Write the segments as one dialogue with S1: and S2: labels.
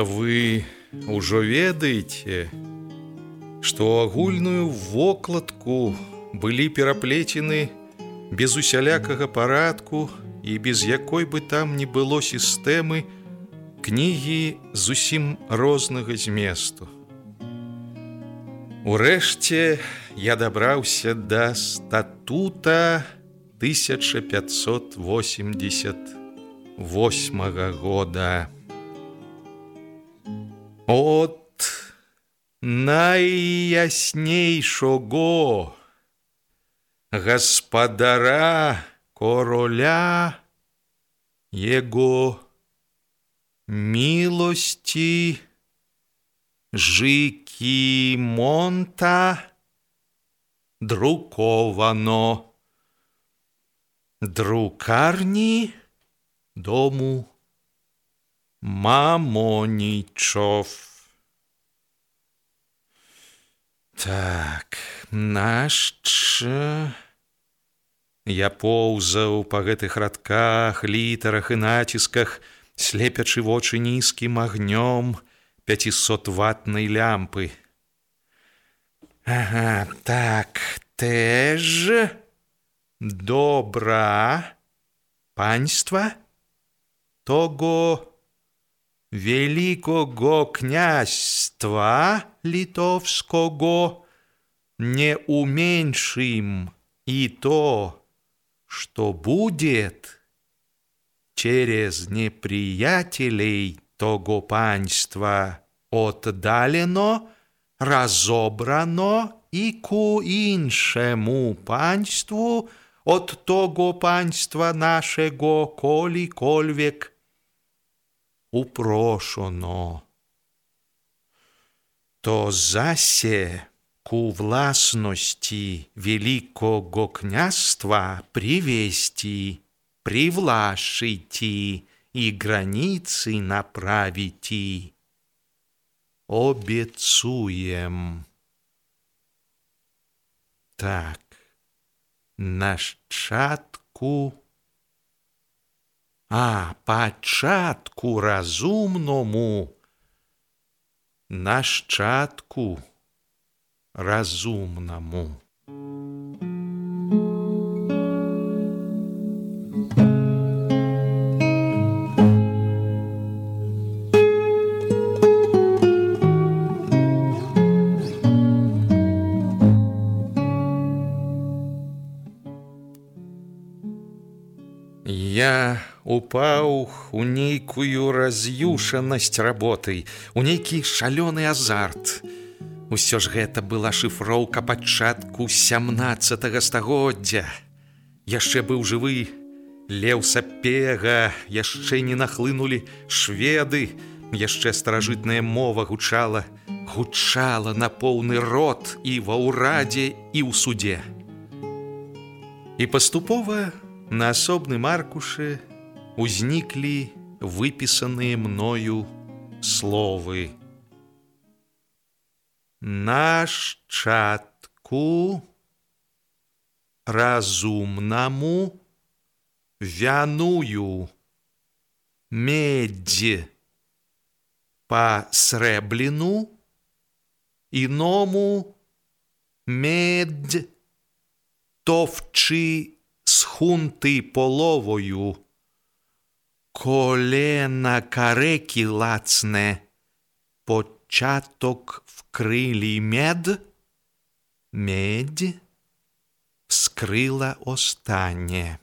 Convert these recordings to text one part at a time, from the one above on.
S1: Вы ўжо ведаеце, што агульную вокладку былі пераплецены без усялякага парадку і без якой бы там не было сістэмы кнігі зусім рознага зместу. Урэшце я дабраўся да статута 1588 года. От найяснейшого гаспадара короля его милости жики монта друковано. Друкарни дому Мамонічов. Так, наш ч... Я поўзаў па гэтых радках, літарах і націсках, слепячы вочы нізкім агнём 500 ватнай лямпы. Ага, так, тэж добра панства того Великого князства литовского не уменьшим и то, что будет через неприятелей того панства отдалено, разобрано и ку иншему панству от того панства нашего коли-кольвек упрошено. То засе ку власности великого княства привести, привлашите и границы направите. Обецуем. Так, наш чатку А пачатку разумному нашчатку разумнаму. Я упаў у нейкую раз'юшанасць работы, у нейкі шалёны азарт. Усё ж гэта была шыфроўка пачатку 17 стагоддзя. Яшчэ быў жывы, Леў сапега, яшчэ не нахлынулі шведы, яшчэ старажытная мова гучала, гучала на поўны рот і ва ўрадзе і ў суде. І паступова на асобным аркушы узніклі выпісаныя мною словы. Нашчатку разумнаму вяную меддзі па срэбліну іному меддь товчы з хунты половою колена карекі лацне початок вкрылі мед медь вскрыла останнє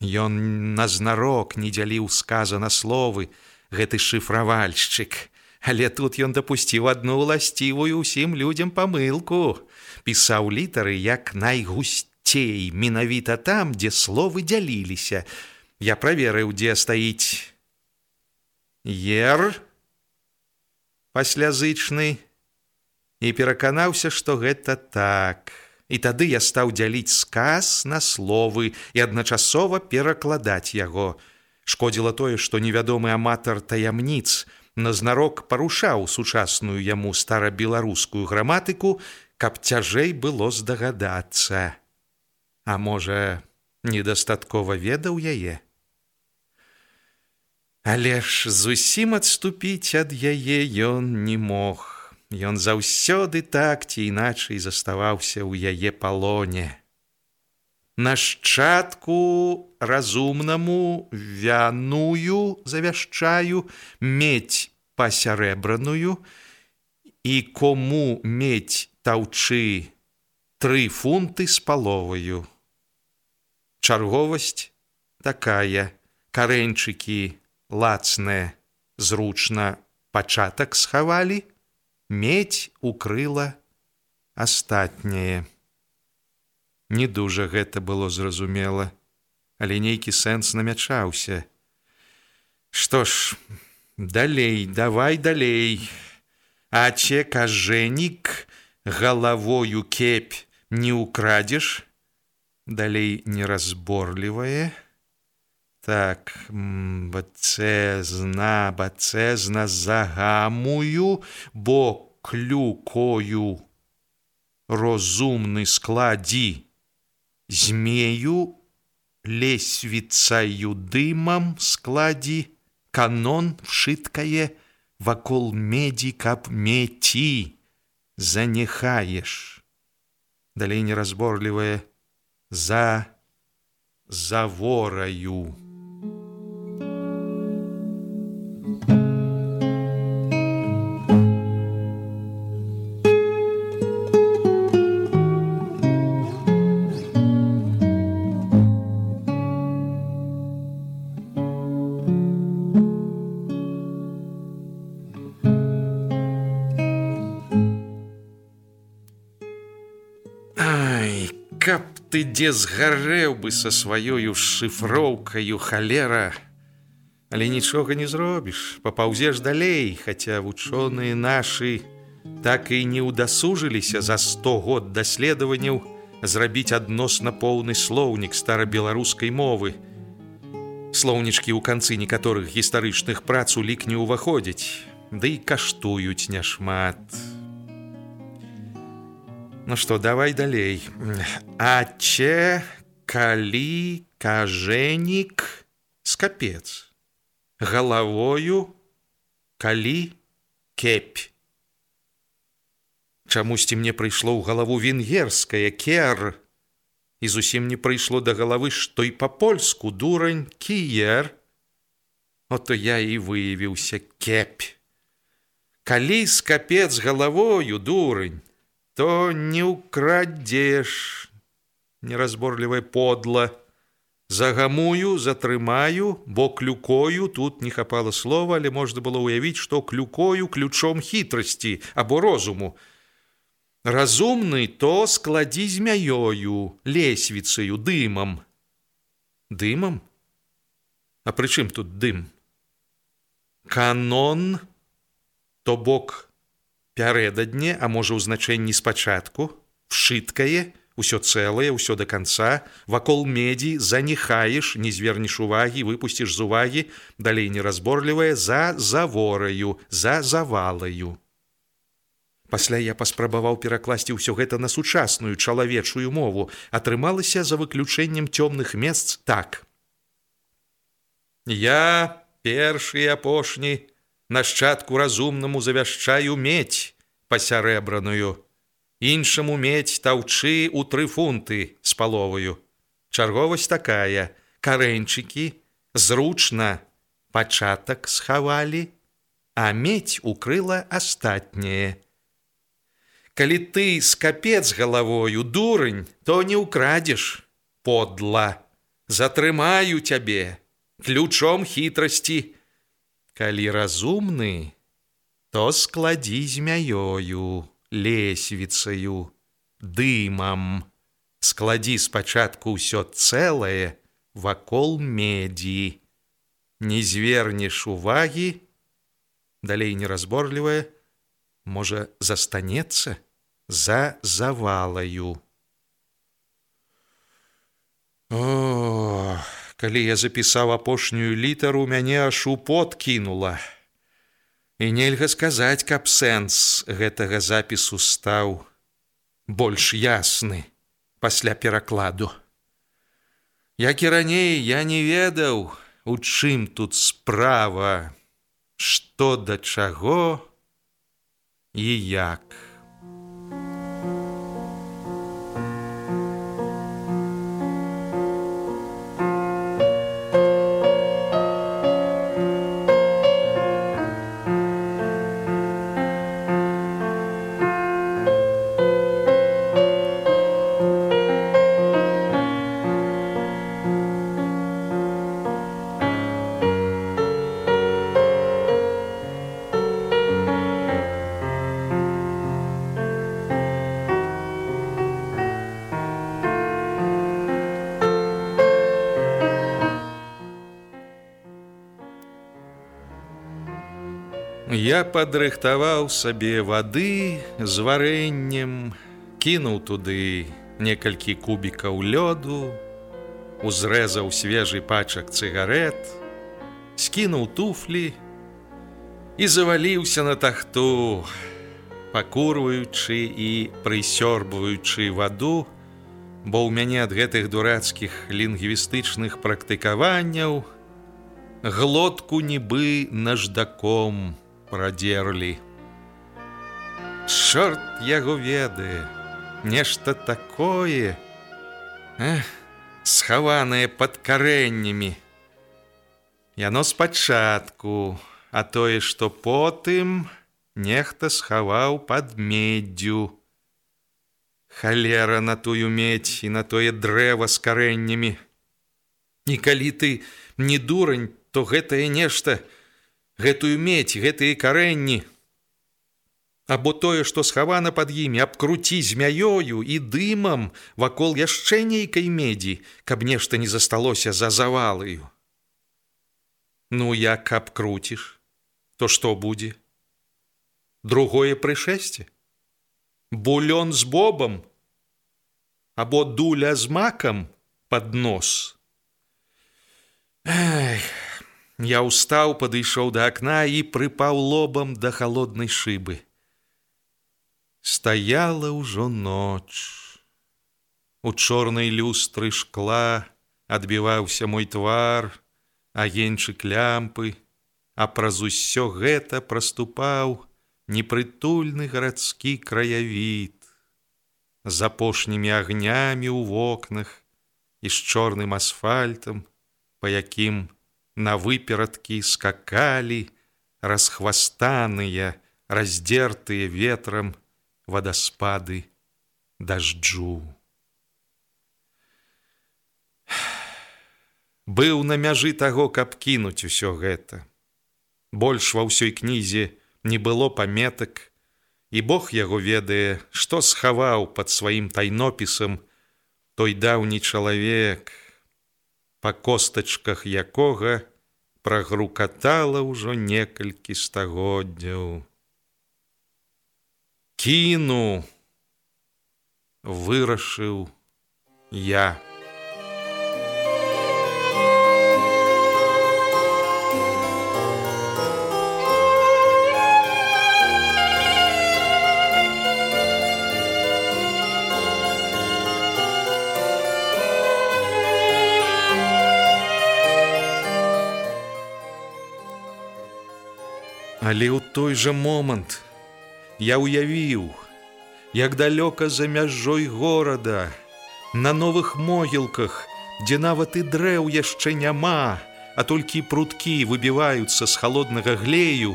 S1: Ён назнарок не дзяліў сказа на словы гэты шыфравальшчык. Але тут ён дапусціў адну ўласцівую ўсім людзям памылку. Пісаў літары як найгусцей менавіта там дзе словы дзяліліся я праверыў дзе стаіць ер паслязычны і пераканаўся што гэта так. І тады я стаў дзяліць сказ на словы і адначасова перакладаць яго. Шкодзіла тое што невядомы аматар таямніц на назнарок парушаў сучасную яму старабеларускую граматыку, каб цяжэй было здагадацца. А можа, недастаткова ведаў яе. Але ж зусім адступіць ад яе ён не мог. Ён заўсёды так ці іначай заставаўся ў яе палоне. Нашчадку разумнаму вяную завяшчаю медь пасярэбраную і кому медь таўчы тры фунты з паловаю. Чарговасць такая, карэньчыкі лацнае, зручна пачатак схавалі, медь укрыла астатняе. Не дужа гэта было зразумела, але нейкі сэнс намячаўся. Што ж, далей, давай далей, А че кажэнік галавою кепь не украдзеш, далей неразборлівае. Так бацэзна, бацэзна загамую, бо клюкою розумны складі змею лесвіцаю дымам складі канон вшыткае вакол медзі каб меці заняхаеш далей неразборлівае за завораю. Дзе згарэў бы са сваёю шыфроўкаю халера, Але нічога не зробіш, папаўзеш далей, хаця вучоныя нашы так і не ўдасужыліся за 100 год даследаванняў зрабіць адносна поўны слоўнік старабеларускай мовы. Слоўнічкі ў канцы некаторых гістарычных прац у лік не ўваходзяць, ды і каштуюць няшмат. Ну что, давай далей. А калі кажэнік скапец. Галавою калі кепь. Чамусьці мне прыйшло ў галаву венгерская кер і зусім не прыйшло да галавы, што і па-польску дурань кіер. Ото я і выявіўся кепь. Калі скапец галавою дурань, то не украдзеш неразборлівая подла Загамую, затрымаю, бо клюкою тут не хапала слова, але можна было ўявіць, што клюкою ключом хітрасці або розуму. Разумны то складзі змяёю, лесвіцаю, дымам. Дымам? А прычым тут дым? Канон, то бок пярэдадне, а можа ў значэнні спачатку, вшыткае, Усё цэлае, ўсё да канца, вакол медзі заніхаеш, не звернеш увагі, выпусціш з увагі, далей неразборлівае за завораю, за завалаю. Пасля я паспрабаваў перакласці ўсё гэта на сучасную чалавечую мову, атрымалася за выключэннем цёмных месц так. Я першы апошні нашчадку разумнаму завяшчаю медь пасярэбраную, іншаму медь таўчы ў тры фунты з паловаю. Чарговасць такая: карэнчыкі, зручна пачатак схавалі, а медь укрыла астатняе. Калі ты скапец галавою дурань, то не ўкрадзеш подла, затрымаю цябе ключом хітрасці. Калі разумны, то складзі змяёю лесвіцаю, дымам. Складзі спачатку ўсё цэлае вакол медзі. Не звернеш увагі, далей неразборлівае, можа застанецца за завалаю. Калі я запісаў апошнюю літару, мяне аж у пот кінула. І нельга сказаць, каб сэнс гэтага запісу стаў больш ясны пасля перакладу. Як і раней я не ведаў, у чым тут справа, што да чаго і як. Я падрыхтаваў сабе вады з варэннем, кінуў туды некалькі кубікаў лёду, узрэзаў свежы пачак цыгарет, скінуў туфлі і заваліўся на тахту, пакурваючы і прысёрбваючы ваду, бо ў мяне ад гэтых дурацкіх лінгвістычных практыкаванняў глотку нібы наждаком, прадзерлі. Чорт яго ведае, нешта такое, Эх, схаванае пад карэннямі. Яно спачатку, а тое, што потым нехта схаваў пад меддзю. Халера на тую медь і на тое дрэва з карэннямі. І калі ты не дурань, то гэтае нешта, гэтую медь гэтыя карэнні. Або тое што схавана пад імі абкруці змяёю і дымам вакол яшчэ нейкай медзі каб нешта не засталося за завалаю. Ну як каб круціш то што будзе? Другое прышэсце? Булён з бобам? Або дуля з макам под нос? Эх Я ўстаў, падышоў да акна і прыпаў лобам да халоднай шыбы. Стаяла ўжо ноч. У чорнай люстры шкла адбіваўся мой твар, агеньчык лямпы, а праз усё гэта праступаў непрытульны гарадскі краявід з апошнімі агнямі ў вокнах і з чорным асфальтам, па якім, на выперадкі скакалі расхвастаныя, раздзертыя ветрам вадаспады дажджу. быў на мяжы таго, каб кінуць усё гэта. Больш ва ўсёй кнізе не было паметак, і Бог яго ведае, што схаваў пад сваім тайнопісам той даўні чалавек, па костачках якога прагрукатала ўжо некалькі стагоддзяў. Кіну вырашыў я. Але ў той жа момант я ўявіў, як далёка за мяжой горада, на новых могілках, дзе нават і дрэў яшчэ няма, а толькі пруткі выбіваюцца з холоднага глею,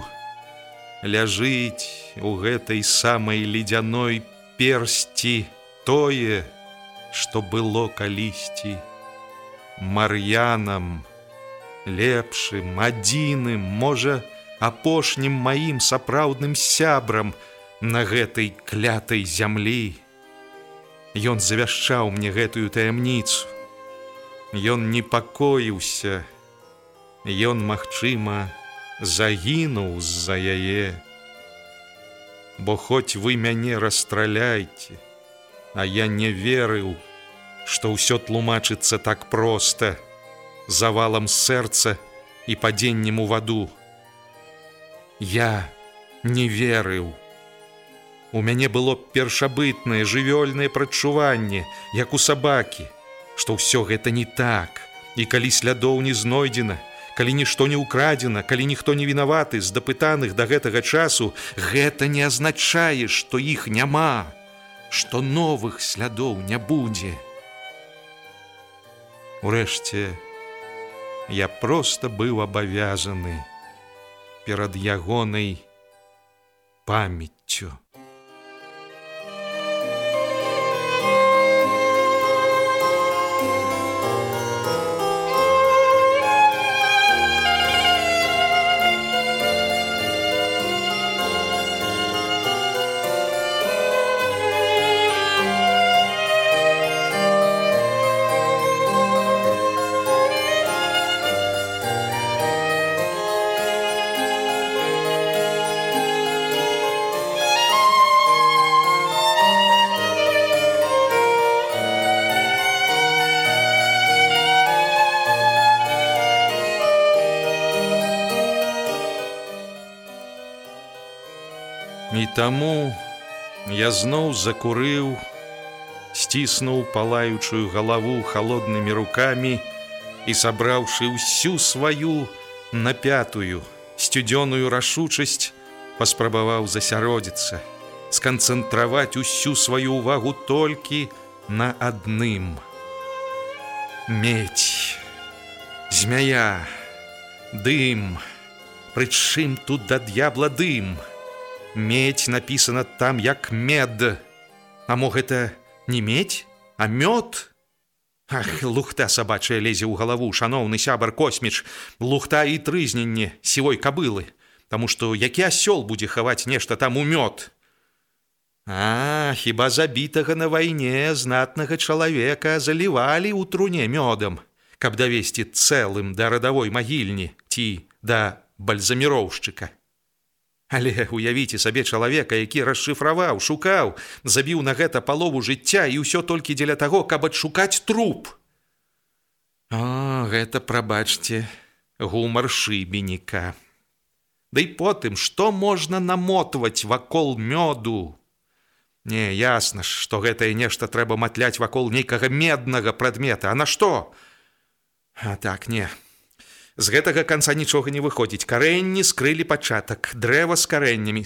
S1: ляжыць у гэтай самай ледзяной персці тое, што было калісьці мар'янам, лепшым, адзіным, можа, апошнім маім сапраўдным сябрам на гэтай клятай зямлі. Ён завяшчаў мне гэтую таямніцу. Ён непакоіўся. Ён, магчыма, загінуў з-за яе. Бо хоць вы мяне расстраляйце, а я не верыў, што ўсё тлумачыцца так проста, завалам сэрца і падзеннем у ваду. Я не верыў. У мяне было першабытнае жывёльнае прачуванне, як у сабакі, што ўсё гэта не так. І калі слядоў не знойдзена, калі нішто не ўкрадзена, калі ніхто не вінаваты з дапытаных да гэтага часу, гэта не азначае, што іх няма, што новых слядоў не будзе. Урэшце, я проста быў абавязаны перад ягонай памяццю. І таму я зноў закурыў, сціснуў палаючую галаву холоднымі рукамі і сабраўшы ўсю сваю напятую сцюдзёную рашучасць, паспрабаваў засяродзіцца, сканцэнтраваць усю сваю ўвагу толькі на адным. Мець, змяя, дым, Прычым тут да д'ябла дым, Медь написано там як мед. А мо гэта не медь, а мёд? Ах, лухта сабачая лезе ў галаву, шаноўны сябар косміч, лухта і трызненне сівой кабылы, Таму што які асёл будзе хаваць нешта там у мёд. А, хіба забітага на вайне знатнага чалавека залівалі ў труне мёдам, каб давесці цэлым да радавой магільні ці да бальзаміроўшчыка. Але уявіце сабе чалавека, які расшыфраваў, шукаў, забіў на гэта палову жыцця і ўсё толькі дзеля таго, каб адшукаць труп. О, гэта прабачце, гумар шыбеніка. Ды да потым, што можна намотваць вакол мёду? Не, ясна ж, што гэтае нешта трэба матляць вакол нейкага меднага прадмета, а на што? А так не, З гэтага канца нічога не выходзіць. Карэнні скрылі пачатак, дрэва з карэннямі.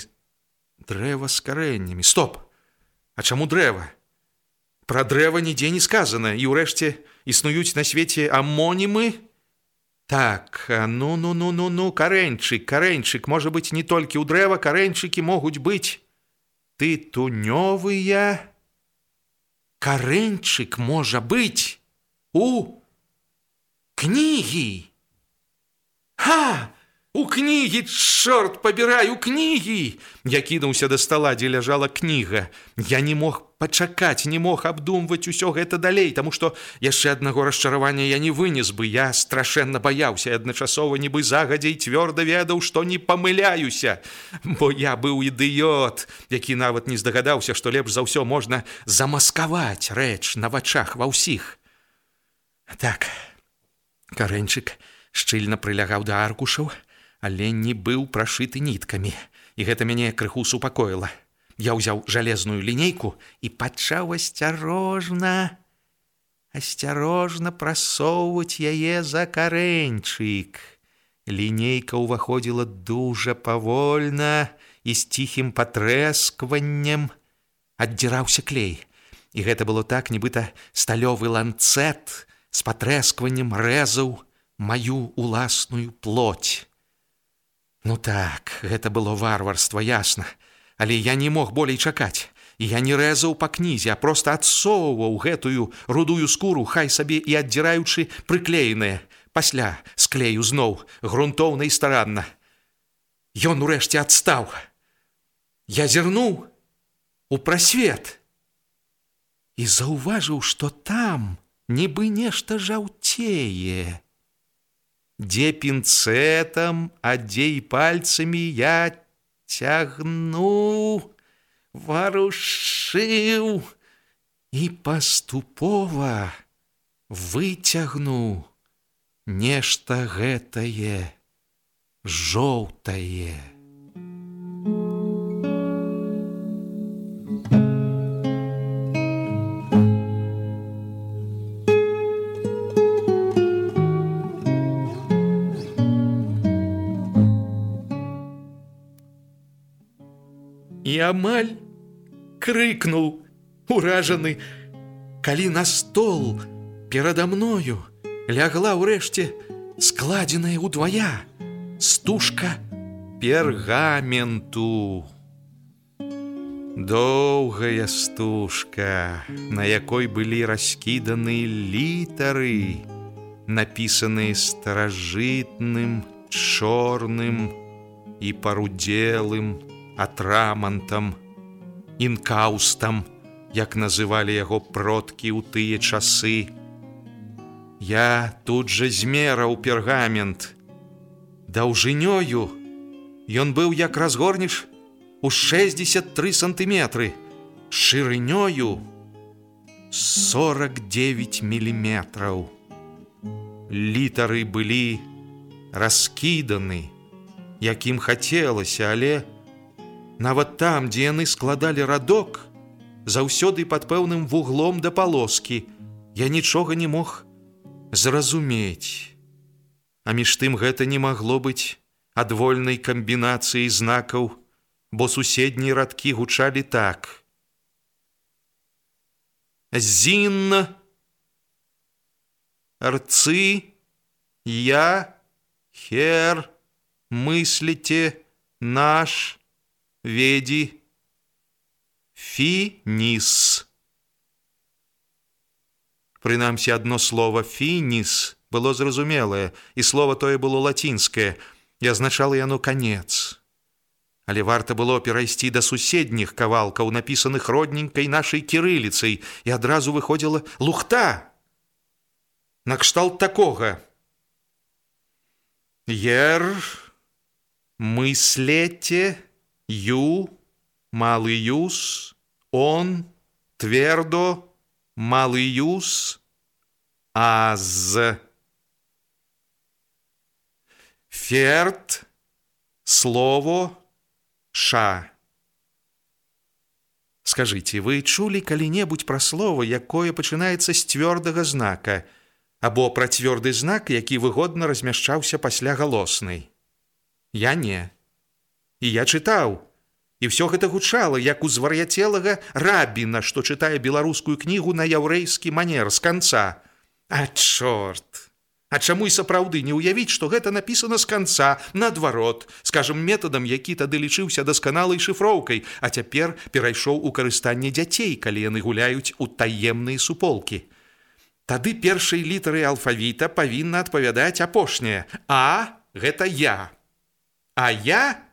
S1: Дрэва з карэннямі. Стоп! А чаму дрэва? Пра дрэва нідзе не сказана і ўрэшце існуюць на свеце амонімы. Так, ну ну ну ну ну карэнчык, карэнчык можа быць не толькі ў дрэва, карэнчыкі могуць быць. Ты тунёвыя. Карэнчык можа быць у кнігі. Ха! У кнігі, чорт пабірай у кнігі! Я кінуўся да стала, дзе ляжала кніга. Я не мог пачакаць, не мог абдумваць усё гэта далей, таму што яшчэ аднаго расчаравання я не вынес бы. Я страшэнна баяўся адначасова нібы загадзей цвёрда ведаў, што не памыляюся, бо я быў ідыёт, які нават не здагадаўся, што лепш за ўсё можна замаскаваць рэч на вачах ва ўсіх. Так, карэнчык шчыльна прылягаў да аркушаў, але не быў прашыты ніткамі, і гэта мяне крыху супакоіла. Я ўзяў жалезную лінейку і пачаў асцярожна, асцярожна прасоўваць яе за карэнчык. Лінейка ўваходзіла дужа павольна і з ціхім патрэскваннем аддзіраўся клей. І гэта было так, нібыта сталёвы ланцэт з патрэскваннем рэзаў маю уласную плоть. Ну так, гэта было варварства ясна, але я не мог болей чакаць. Я не рэзаў па кнізе, а проста адсоўваў гэтую рудую скуру, хай сабе і аддзіраючы прыклееныя. Пасля склею зноў грунтоўна і старанна. Ён урэшце адстаў. Я зірнуў у прасвет і заўважыў, што там нібы нешта жаўцее дзе пінцэтам, а дзе і пальцамі я цягну, варушыў і паступова выцягну нешта гэтае жоўтае. Амаль крыкнуў уражаны, калі на стол перада мною лягла ўрэшце складзеная ўдвая стужка пергаменту. Доўгая стужка, на якой былі раскіданы літары, напісаныя старажытным, чорным і парудзелым, атрамантам, інкаустам, як называлі яго продкі ў тыя часы. Я тут жа змераў пергамент. Даўжынёю ён быў як разгорніш у 63 сантыметры, шырынёю 49 міліметраў. Літары былі раскіданы, якім хацелася, але, Нават там, дзе яны складалі радок, заўсёды пад пэўным вуглом да палоскі, я нічога не мог зразумець. А між тым гэта не магло быць адвольнай камбінацыяй знакаў, бо суседнія радкі гучалі так. Зін Рцы я хер мысліце наш, веді фініс. Прынамсі адно слово фініс было зразумелае, і слово тое было лацінскае, і азначала яно канец. Але варта было перайсці да суседніх кавалкаў, напісаных родненькай нашай кірыліцай, і адразу выходзіла лухта. Накшталт такога. Ер мыслеце, Ю, малый юз, он, твердо, малый юз, аз. Ферт, слово, ша. Скажыце, вы чулі калі-небудзь пра слова, якое пачынаецца з цвёрдага знака, або пра цвёрды знак, які выгодна размяшчаўся пасля галоснай. Я не і я чытаў. І ўсё гэта гучала, як у звар'яцелага рабіна, што чытае беларускую кнігу на яўрэйскі манер з канца. А чорт! А чаму і сапраўды не ўявіць, што гэта напісана з канца, наадварот, скажам метадам, які тады лічыўся дасканалай шыфроўкай, а цяпер перайшоў у карыстанне дзяцей, калі яны гуляюць у таемныя суполкі. Тады першай літары алфавіта павінна адпавядаць апошняе. А гэта я. А я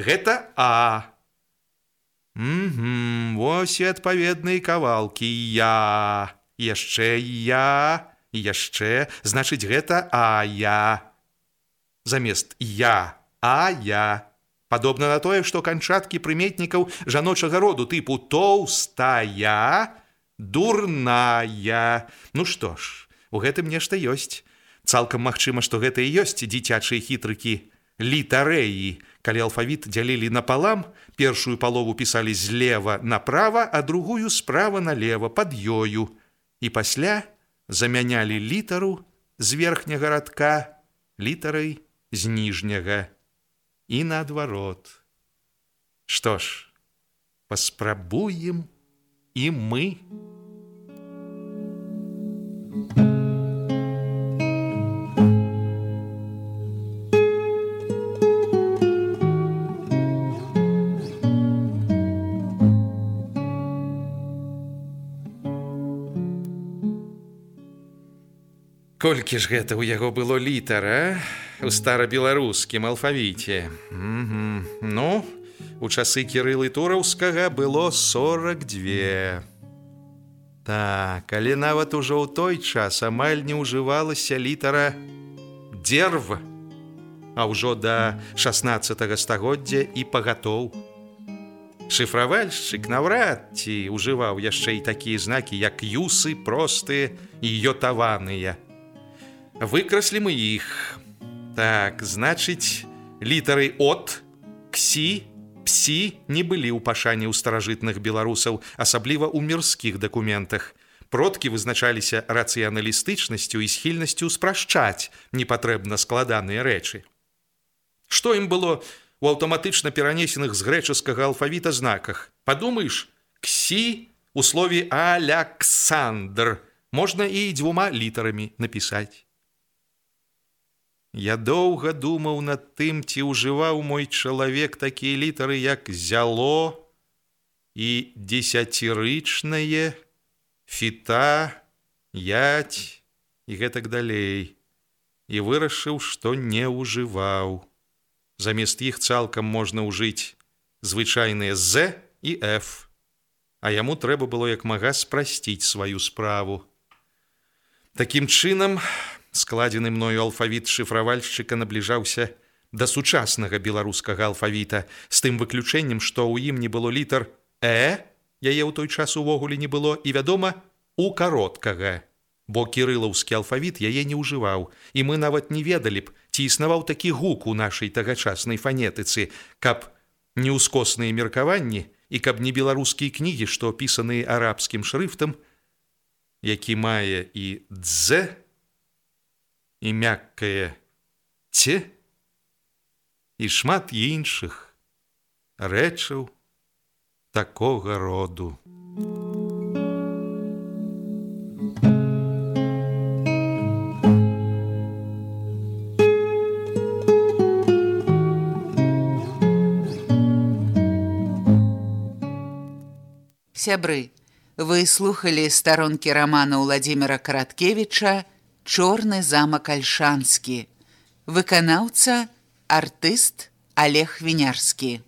S1: гэта А. Угу, вось і адпаведныя кавалкі я, яшчэ я, яшчэ, значыць гэта а я. Замест я, а я. Падобна на тое, што канчаткі прыметнікаў жаночага роду тыпу тоўстая, дурная. Ну што ж, у гэтым нешта ёсць. Цалкам магчыма, што гэта і ёсць дзіцячыя хітрыкі літарэі, калі алфавіт дзялілі напалам, першую палову пісалі злева направа, а другую справа налево под ёю. І пасля замянялі літару з верхняга радка літарай з ніжняга і наадварот. Што ж, паспрабуем і мы. Колькі ж гэта ў яго было літара у старабеларускім алфавіце. Ну, у часы кірылы тураўскага было 42. Так, але нават ужо ў той час амаль не ўжывалася літара дзерв, а ўжо да 16 стагоддзя і пагатоў. Шыфравальшчык наўрад ці ўжываў яшчэ і такія знакі, як юсы простыя і йотаваныя выкраслі мы іх так значыць літары от ксі псі не былі ў пашане ў старажытных беларусаў асабліва ў мірскіх дакументах продкі вызначаліся рацыяналістычнасцю і схільнасцю спрашчаць непатрэбна складаныя рэчы. Што ім было у аўтаматычна перанесеных з грэчаскага алфавіта знаках? Падумаеш ксі у слове аляксандр можна і дзвюма літарамі напісаць Я доўга думаў над тым, ці ўжываў мой чалавек такія літары, як зяло і дзесяцірычнае, фіта, ять і гэтак далей. І вырашыў, што не ўжываў. Замест іх цалкам можна ўжыць звычайныя з і F. А яму трэба было як мага спрасціць сваю справу. Такім чынам, складзены мною алфавіт шыфравальшчыка набліжаўся да сучаснага беларускага алфавіта з тым выключэннем, што ў ім не было літар э яе ў той час увогуле не было і вядома у кароткага. Бо кірылаўскі алфавіт яе не ўжываў і мы нават не ведалі б ці існаваў такі гук у нашай тагачаснай фанетыцы каб неўскосныя меркаванні і каб не беларускія кнігі што опісаныя арабскім шрыфтам які мае і дзе і мяккае це і шмат іншых рэчаў такога роду.
S2: Сябры, вы слухали старонкі рамана Владимира Караткевича чорны замак альшанскі выканаўца артыст олег вінярскі